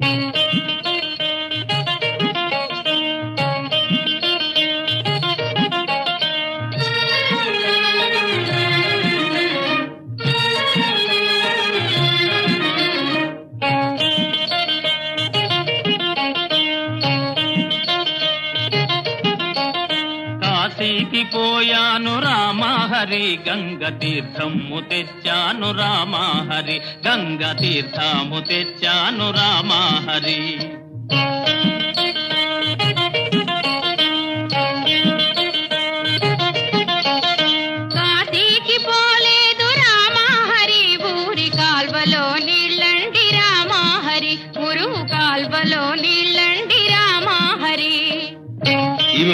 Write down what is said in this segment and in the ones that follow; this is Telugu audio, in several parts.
Mm-hmm. పోయాను రామహరి గంగ తీర్థము తెచ్చాను రామహరి గంగ తీర్థము తెచ్చాను రామహరి.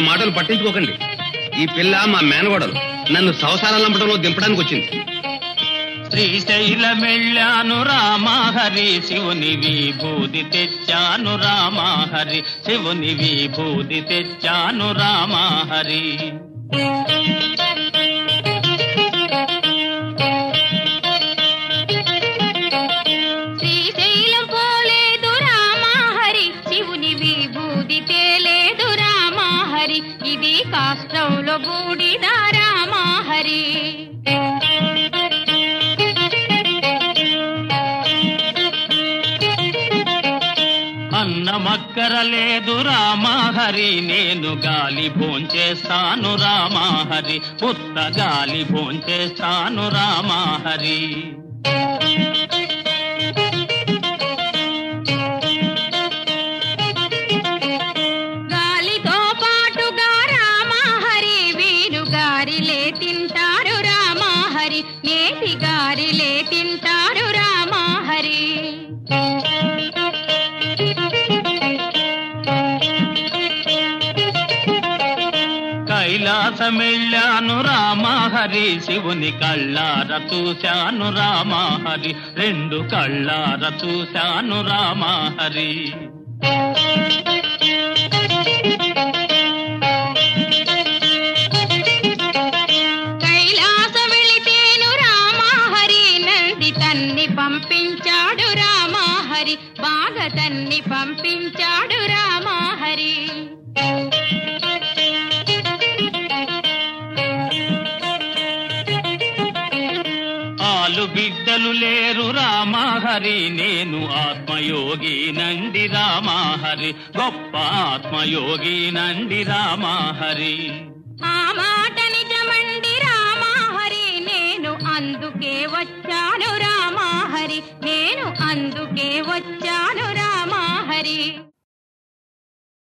మాటలు పట్టించుకోకండి. ఈ పిల్ల మా మేనగోడలు. నన్ను సంసారాలు నంపడంలో దింపడానికి వచ్చింది. శ్రీశైలమెళ్ళాను రామహరి శివుని విభూది తెచ్చాను రామహరి శివుని విభూది తెచ్చాను రామహరి. ఇది కాష్టంలో బూడిద రామాహరి అన్నమక్కర లేదు రామహరి నేను గాలి భోంచేస్తాను రామహరి పుత్త గాలి భోంచేస్తాను రామహరి రామాహరి నేతి గారిలే తింటారు రామాహరి కైలాసమెళ్ళాను రామహరి శివుని కళ్ళార చూశాను రామహరి రెండు కళ్ళార చూశాను రామహరి పంపించాడు రామాహరి బాగా తన్ని పంపించాడు రామాహరి. ఆలు బిడ్డలు లేరు రామహరి నేను ఆత్మయోగి నండి రామహరి గొప్ప ఆత్మయోగి నండి రామహరి. ఆ మాట నిజమండి రామాహరి నేను అందుకే వచ్చాను